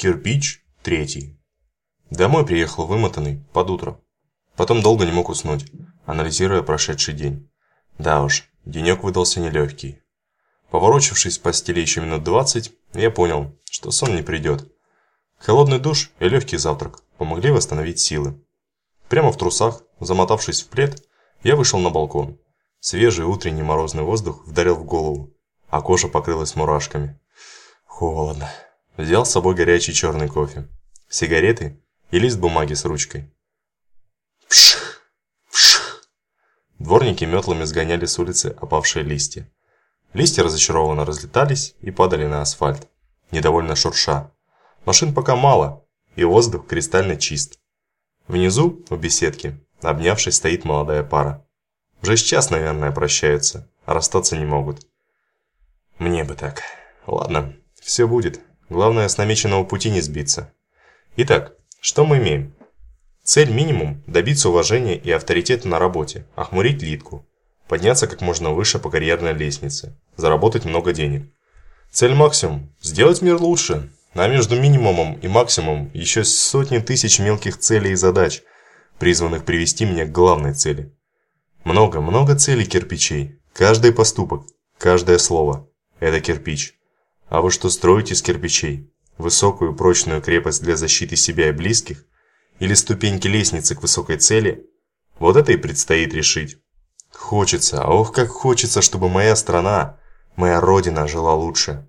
Кирпич третий. Домой приехал вымотанный, под утро. Потом долго не мог уснуть, анализируя прошедший день. Да уж, денек выдался нелегкий. Поворочившись в постели еще минут двадцать, я понял, что сон не придет. Холодный душ и легкий завтрак помогли восстановить силы. Прямо в трусах, замотавшись в плед, я вышел на балкон. Свежий утренний морозный воздух вдарил в голову, а кожа покрылась мурашками. Холодно. Взял с собой горячий черный кофе, сигареты и лист бумаги с ручкой. Вших! Вших! Дворники метлами сгоняли с улицы опавшие листья. Листья разочарованно разлетались и падали на асфальт, недовольно шурша. Машин пока мало, и воздух кристально чист. Внизу, в беседке, обнявшись, стоит молодая пара. Уже сейчас, наверное, прощаются, а расстаться не могут. Мне бы так. Ладно, все будет. Главное, с намеченного пути не сбиться. Итак, что мы имеем? Цель минимум – добиться уважения и авторитета на работе, охмурить Литку, подняться как можно выше по карьерной лестнице, заработать много денег. Цель максимум – сделать мир лучше, а между минимумом и максимумом еще сотни тысяч мелких целей и задач, призванных привести меня к главной цели. Много-много целей кирпичей, каждый поступок, каждое слово – это кирпич. А вы что строите из кирпичей? Высокую прочную крепость для защиты себя и близких? Или ступеньки лестницы к высокой цели? Вот это и предстоит решить. Хочется, ох как хочется, чтобы моя страна, моя родина жила лучше.